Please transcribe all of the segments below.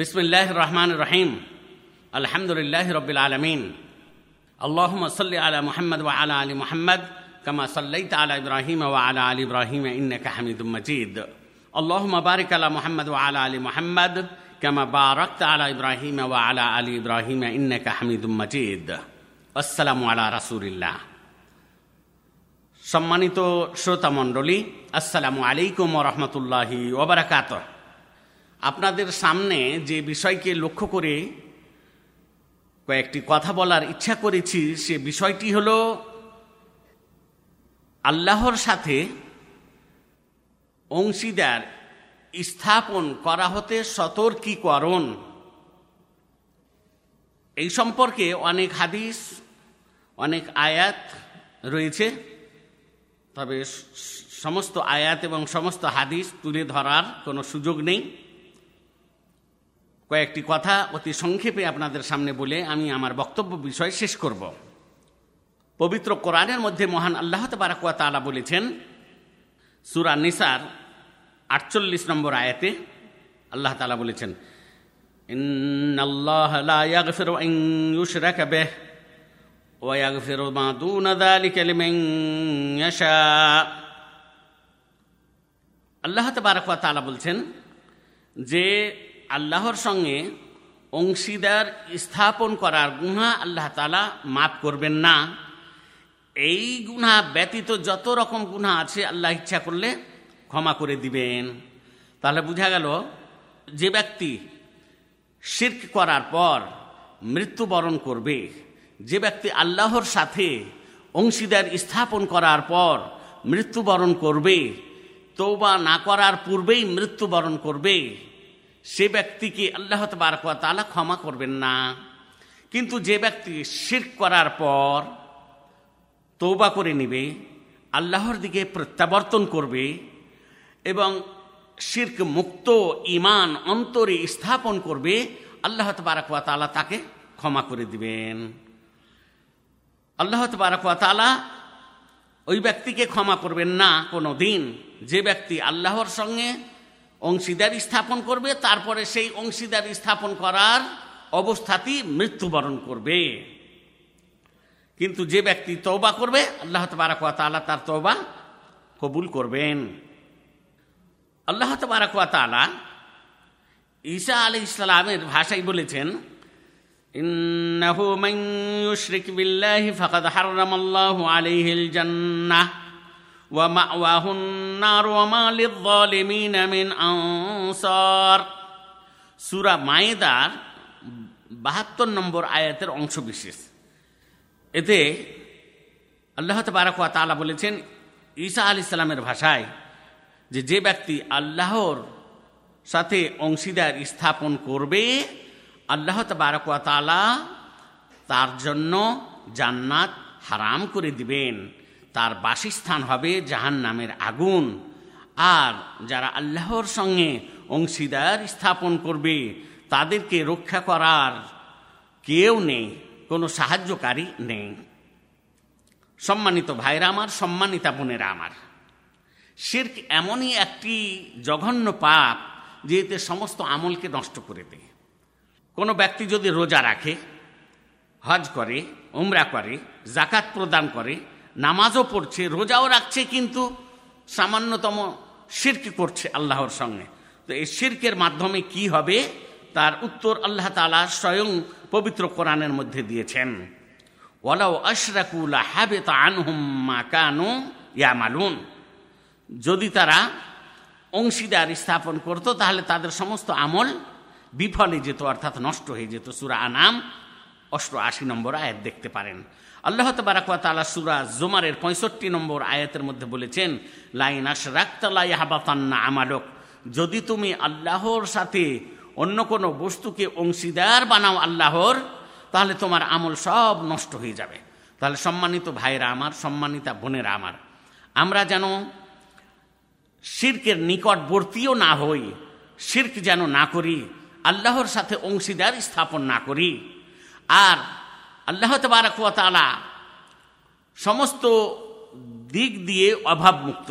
বিসমিল্লাহ রহমান রহিম আলহামদুলিল্লাহ রবিল আলমিন আল্লাহম সাল্লি আলা মোহাম্মদ ওয়া আলা আলী মোহাম্মদ কামা সাল্লাই আলা ইব্রাহিম ওয়া আলা আলী ইব্রাহিম ইন্নাকা হামিদুম মজিদ আল্লাহম বারিক আলা মোহাম্মদ ওয়া আলা আলী মোহাম্মদ কামা বারাকত আলা ইব্রাহিম ওয়া আলা আলী ইব্রাহিম ইন্নাকা হামিদুম মজিদ আসসালামু আলা রাসুলিল্লাহ সম্মানিত শ্রোতা মণ্ডলী আসসালামু আলাইকুম রহমতুল্লাহি ওবরাকাতহ আপনাদের সামনে যে বিষয়কে লক্ষ্য করে কয়েকটি কথা বলার ইচ্ছা করেছি, সে বিষয়টি হল আল্লাহর সাথে অংশীদার স্থাপন করা হতে সতর্কীকরণ। এই সম্পর্কে অনেক হাদিস, অনেক আয়াত রয়েছে, তবে সমস্ত আয়াত এবং সমস্ত হাদিস তুলে ধরার কোনো সুযোগ নেই। কয়েকটি কথা অতি সংক্ষেপে আপনাদের সামনে বলে আমি আমার বক্তব্য বিষয় শেষ করব। পবিত্র কোরআনের মধ্যে মহান আল্লাহ তারাকুয়া তালা বলেছেন, সুরা নিসার আটচল্লিশ নম্বর আয়াতে আল্লাহ তালা বলেছেন আল্লাহ তালা বলছেন, যে আল্লাহর সঙ্গে অংশীদার স্থাপন করার গুণা আল্লাহ তালা মাফ করবেন না। এই গুণা ব্যতীত যত রকম গুণা আছে আল্লাহ ইচ্ছা করলে ক্ষমা করে দিবেন। তাহলে বোঝা গেল, যে ব্যক্তি শির্ক করার পর মৃত্যুবরণ করবে, যে ব্যক্তি আল্লাহর সাথে অংশীদার স্থাপন করার পর মৃত্যুবরণ করবে তৌবা না করার পূর্বেই মৃত্যুবরণ করবে সে ব্যক্তিকে আল্লাহ তালা ক্ষমা করবেন না। কিন্তু যে ব্যক্তি শির করার পর তৌবা করে নিবে, আল্লাহর দিকে প্রত্যাবর্তন করবে এবং শির্ক মুক্ত ইমান অন্তরে স্থাপন করবে, আল্লাহ তবারকুয়া তালা তাকে ক্ষমা করে দিবেন। আল্লাহ তবারকুয়া তালা ওই ব্যক্তিকে ক্ষমা করবেন না কোনো দিন যে ব্যক্তি আল্লাহর সঙ্গে অংশীদার স্থাপন করবে, তারপরে সেই অংশীদার স্থাপন করার অবস্থাতেই মৃত্যুবরণ করবে। কিন্তু যে ব্যক্তি তৌবা করবে, আল্লাহ তারাকুয়া তালা তার তৌবা কবুল করবেন। আল্লাহ তারাকুয়া তালা ঈসা আলি ইসলামের ভাষায় বলেছেন, ইন্নাহু মাইয়ুশরিক বিল্লাহি ফাকাদ হারামাল্লাহু আলাইহিল জান্নাহ। ومأواه النار وما للظالمين من أنصار সুরা মায়েদার বাহাত্তর নম্বর আয়াতের অংশ বিশেষ এতে আল্লাহ তাবারাকুয়া তালা বলেছেন ঈসা আলি সালামের ভাষায় যে যে ব্যক্তি আল্লাহর সাথে অংশীদার স্থাপন করবে আল্লাহ তবারকুয়া তালা তার জন্য জান্নাত হারাম করে দিবেন তার বাসস্থান হবে জাহান নামের আগুন। আর যারা আল্লাহর সঙ্গে অংশীদার স্থাপন করবে, তাদেরকে রক্ষা করার কেউ নেই, কোনো সাহায্যকারী নেই। সম্মানিত ভাইরা আমার, সম্মানিতা বোনেরা আমার, শির্ক এমনই একটি জঘন্য পাপ যে এতে সমস্ত আমলকে নষ্ট করে দেয়। কোনো ব্যক্তি যদি রোজা রাখে, হজ করে, উমরা করে জাকাত প্রদান করে নামাজও পড়ছে, রোজাও রাখছে, কিন্তু সামান্যতম শির্ক করছে আল্লাহর সঙ্গে। তো এই শির্কের মাধ্যমে কি হবে? তার উত্তর আল্লাহ তালা স্বয়ং পবিত্র কোরআনের মধ্যে দিয়েছেন। ওয়ালাও আশরাকুল হাবে তা আনহুম্মা কানু ইয়ামালুন। যদি তারা অংশীদার স্থাপন করত, তাহলে তাদের সমস্ত আমল বিফলে যেত, অর্থাৎ নষ্ট হয়ে যেত। সুরা আনাম অষ্ট আশি নম্বর আয়াত দেখতে পারেন। আল্লাহ তবারাকুয়া তালা সুরা জোমারের পঁয়ষট্টি নম্বর আয়াতের মধ্যে বলেছেন, লাইন আস রাক্তালাই হাবাতান্না আমালক। যদি তুমি আল্লাহর সাথে অন্য কোনো বস্তুকে অংশীদার বানাও আল্লাহর, তাহলে তোমার আমল সব নষ্ট হয়ে যাবে। তাহলে সম্মানিত ভাইরা আমার, সম্মানিতা বোনেরা আমার, আমরা যেন শির্কের নিকটবর্তীও না হই, শির্ক যেন না করি, আল্লাহর সাথে অংশীদার স্থাপন না করি। আর আল্লাহ তবারকুয়া তালা সমস্ত দিক দিয়ে অভাবমুক্ত।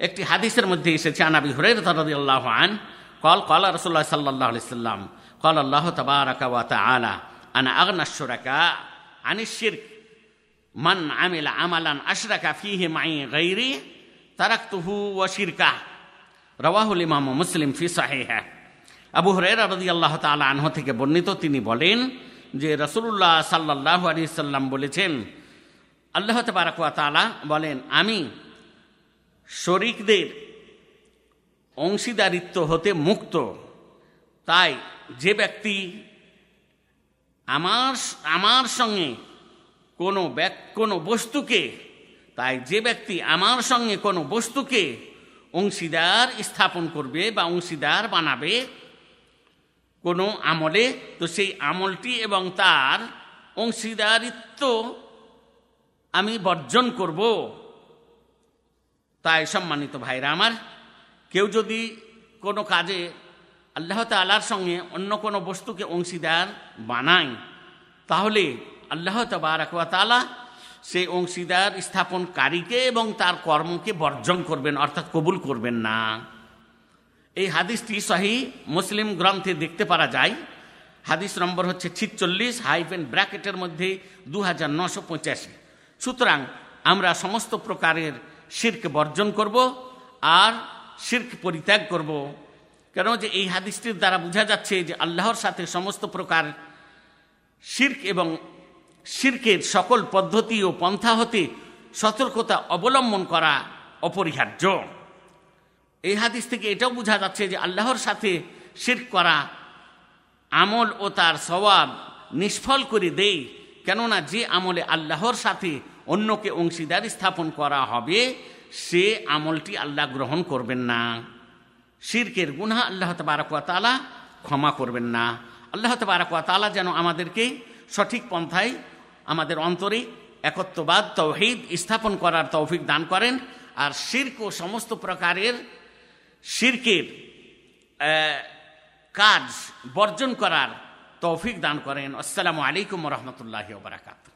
একটি হাদিসের মধ্যে এসেছে আনাবি হরে রদি আল্লাহ আন কল কল রসুল্লাহ সাল্লাহ সাল্লাম কল, আল্লাহ তবারকুয়া তালা আনা আগ্নাশ্বরাকা আনিশির মান আমিল আমালান আশরাকা ফিহে মাই গৈরি তারাকতুহু ও শিরকা রওয়াহুল ইমাম মুসলিম ফি সাহেহা। আবু হরেরা রদি আল্লাহ তালা আনহ থেকে বর্ণিত, তিনি বলেন যে রসুল্লাহ সাল্লাহ আলী সাল্লাম বলেছেন, আল্লাহ তবারকুয়া তালা বলেন, আমি শরিকদের অংশীদারিত্ব হতে মুক্ত। তাই যে ব্যক্তি আমার আমার সঙ্গে কোনো কোনো বস্তুকে, তাই যে ব্যক্তি আমার সঙ্গে কোনো বস্তুকে অংশীদার স্থাপন করবে বা অংশীদার বানাবে কোনো আমলে, তো সেই আমলটি এবং তার অংশীদারিত্ব আমি বর্জন করব। তাই সম্মানিত ভাইরা আমার, কেউ যদি কোনো কাজে আল্লাহ তালার সঙ্গে অন্য কোনো বস্তুকে অংশীদার বানায়, তাহলে আল্লাহ তালা সেই অংশীদার স্থাপনকারীকে এবং তার কর্মকে বর্জন করবেন, অর্থাৎ কবুল করবেন না। এই হাদিসটি সহি মুসলিম গ্রন্থে দেখতে পারা যায়। হাদিস নম্বর হচ্ছে ছিচল্লিশ, হাইফেন ব্র্যাকেটের মধ্যে দু হাজার নশো পঁচাশি। সুতরাং আমরা সমস্ত প্রকারের শির্ক বর্জন করব আর শির্ক পরিত্যাগ করব। কেন যে এই হাদিসটির দ্বারা বোঝা যাচ্ছে যে আল্লাহর সাথে সমস্ত প্রকার শির্ক এবং শির্কের সকল পদ্ধতি ও পন্থা হতে সতর্কতা অবলম্বন করা অপরিহার্য। এই হাদিস থেকে এটাও বোঝা যাচ্ছে যে আল্লাহর সাথে শির্ক করা আমল ও তার স্বভাব নিষ্ফল করে দেয় কেননা যে আমলে আল্লাহর সাথে অন্যকে অংশীদার স্থাপন করা হবে, সে আমলটি আল্লাহ গ্রহণ করবেন না। শিরকের গুনা আল্লাহ তবারকালা ক্ষমা করবেন না। আল্লাহ তবারকালা যেন আমাদেরকে সঠিক পন্থায়, আমাদের অন্তরে একত্ববাদ তৌহিদ স্থাপন করার তৌফিক দান করেন। আর শির্ক ও সমস্ত প্রকারের শির্কের কাজ বর্জন করার তৌফিক দান করেন। আসসালামু আলাইকুম রহমতুল্লাহ বারাকাতু